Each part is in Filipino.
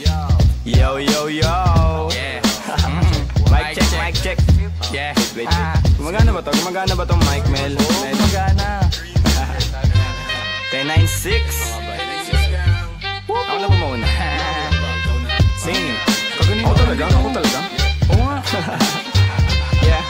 Yo, yo, yo. Yeah. Mic check, mic check. Yeah. Wait, wait. Gumagana ba to? Gumagana ba tong mic, Mel? Oo, Mel? magana. 1096. Ako na ba mauna? Sing. Kaganin Ako talaga? Ako talaga? Oo nga. yeah.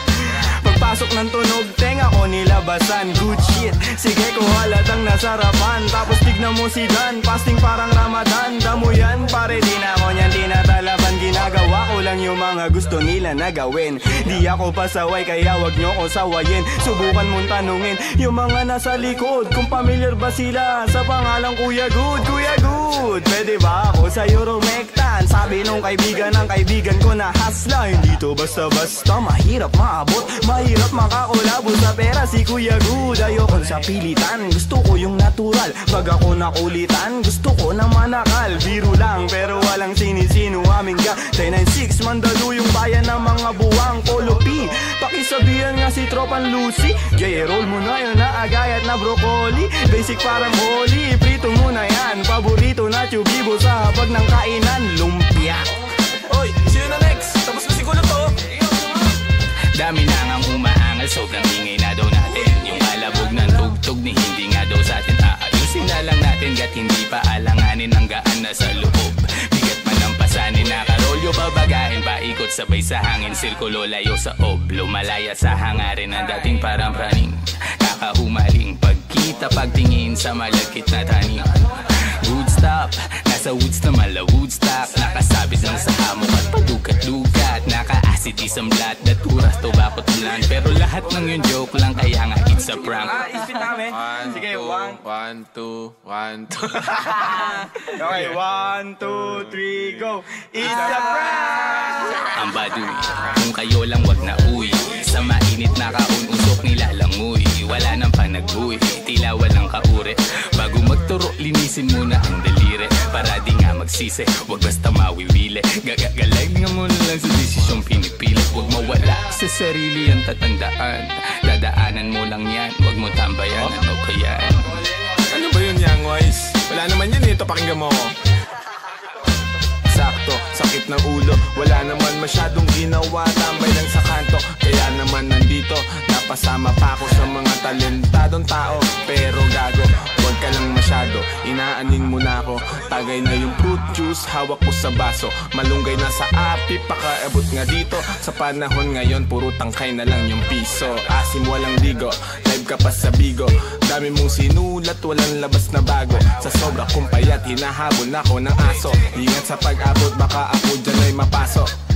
Pagpasok ng tunog, tenga ko nilabasan. Good shit, sige ko halatang nasarapan. Tapos tignan mo si Dan, fasting parang Ramadan. Damo yan, pare. Di na ako niyan tinatalaban. Ginagawa ko lang yung mga gusto nila na gawin. Di ako pasaway, kaya wag nyo ko sawayin. Subukan mong tanungin yung mga nasa likod. Kung familiar ba sila? Sa pangalang Kuya Good Kuya Good, pwede ba ako sa Euromectan? Sabi nung kaibigan ng kaibigan ko na hasla. Hindi to basta-basta, mahirap maabot. Mahirap makakulabo sa pera si Kuya Good. Ayoko sa pilitan, gusto ko yung natural. Pag ako nakulitan, gusto ko na manakal. Biro lang, pero walang sinisino aming ga 996, mandalo yung bayan ng mga buwang Polopi Pakisabihan nga si Tropan Lucy Gay, roll mo na yun na agayat na broccoli. Basic parang holy, prito mo na yan. Paborito na tubibo sa hapag ng kainan. Lumpia. Oy, sino na next? Tapos na siguro to. Dami na ngang umaangal, sobrang na lang natin gat hindi pa alanganin ang gaan na sa loob. Bigat man ang pasanin, nakarolyo babagahin Paikot sabay sa hangin, sirkulo layo sa ob. Lumalaya sa hangarin ng dating parang praning Kakahumaling pagkita pagtingin sa malagkit na taning Woodstock, nasa woods na mala Woodstock. Nakasabit lang sa hamok at padukat-lukat Ang blat, daturas, tobacco tulan Pero lahat ng yun joke lang kaya nga it's a prank. Isipin namin. One, Sige, two, one. one, two, one, two. Okay, one, two, three, go. It's a prank! Ang baduy, kung kayo lang wag na uwi. Sa mainit na kaun, usok nilalangoy Wala nang panag-uwi, tila walang kauri. Bago magturo, linisin muna ang daliri Para di nga magsisi, wag basta mawiwili. Gagagalag nga muna lang sa desisyong pinipilit Wag mawala sa sarili ang tatandaan Dadaanan mo lang yan, wag mo tambayan Ano kaya? ano ba yun, Young Wise? Wala naman yun eh. Ito, pakinggan mo. Sakto, sakit ng ulo Wala naman masyadong ginawa Tambay lang sa kanto Kaya naman nandito Napasama pa ako sa mga talentadong tao Pero gago, huwag masyado. Inaanin mo na ako. Tagay na yung fruit juice Hawak ko sa baso. Malunggay na sa api Pakaabot nga dito. Sa panahon ngayon Puro tangkay na lang yung piso. Asim walang ligo. Live ka pa sa bigo. Dami mong sinulat Walang labas na bago. Sa sobra kong payat Hinahabol na ako ng aso. Ingat sa pag-abot Baka ako dyan ay mapasok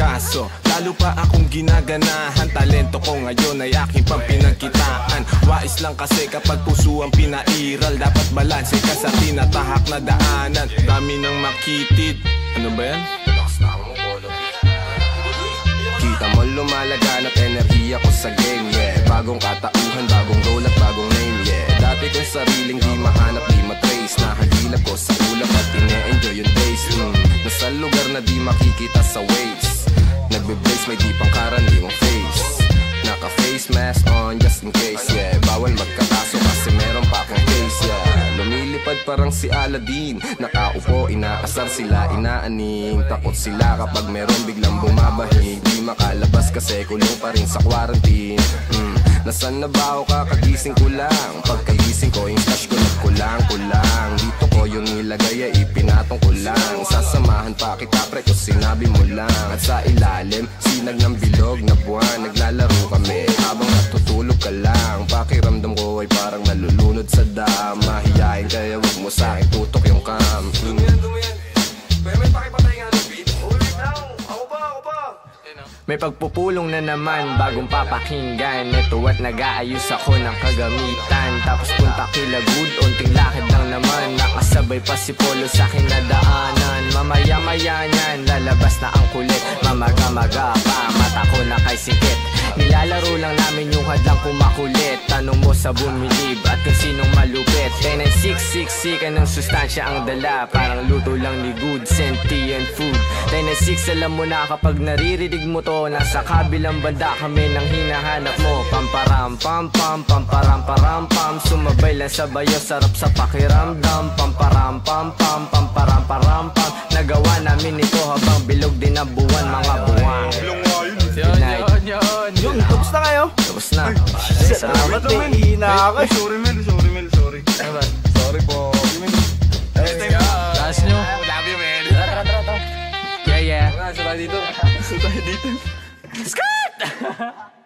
Kaso, lalo pa akong ginaganahan. Talento ko ngayon ay aking pang pinagkitaan Wais lang kasi kapag puso ang pinairal Dapat balanse ka sa tinatahak na daanan. Dami ng makitid. Ano ba yan? Kita mo lumalagan at enerhiya ko sa game, yeah. Bagong katauhan, bagong role at bagong name, yeah. Dati kong sariling di mahanap, di matrace. Nahagilap ko sa ulap at ine-enjoy yung days mm. Nasa lugar na di makikita sa waves may di pang karaniwang face. Naka face mask on just in case, yeah. Bawal magkakaso kasi meron pa akong case, yeah. Lumilipad parang si Aladdin. Nakaupo, inaasar sila, inaaning. Takot sila kapag meron biglang bumabahing. Di makalabas kasi kulong pa rin sa quarantine. Mm. Nasaan na ba ako? Kakagising ko lang. Pagkagising ko yung stash ko nagkulang-kulang Dito ko yung nilagay ay ipinatong ko lang. Sasamahan pa kita pre kung sinabi mo lang. At sa ilalim, sinag ng bilog na buwan Naglalaro kami. Habang natutulog ka lang Pakiramdam ko ay parang nalulunod sa dam. Mahihain kaya wag mo sa akin tutok yung cam. Mm. May pagpupulong na naman bagong papakinggan. Ito at nag-aayos ako ng kagamitan. Tapos punta kila good, unting lakad lang naman. Nakasabay pa si Polo sa akin na Mamaya-maya niyan, lalabas na ang kulit Mamaga-maga pa, mata ko na kay sikit Nilalaro lang namin yung hadlang kumakulit. Tanong mo sa bumilib at kung sinong malupit. 10 and 6, 6, ng sustansya ang dala? Parang luto lang ni good, sentient food. 10 and 6, alam mo na kapag naririnig mo to Nasa kabilang banda kami nang hinahanap mo. Pamparam pam pam, pamparam param pam. Sumabay lang sa bayo, sarap sa pakiramdam. Pamparam pam pam, pamparam param pam Nagawa namin ito habang bilog din ang buwan mga buwang Yun, night. yun, yun. Tapos na kayo. Tapos na. Salamat eh, hina ako. Sorry Mel, sorry Mel, sorry Sorry. Po. Taas nyo. Love you Mel Yeah, yeah. Sa tayo dito. Dito. Skirt!